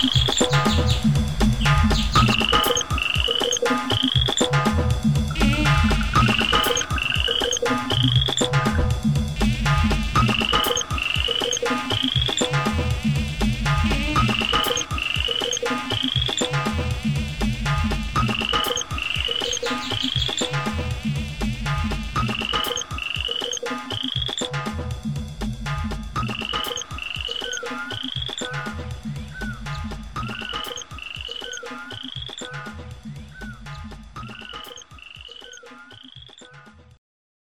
Música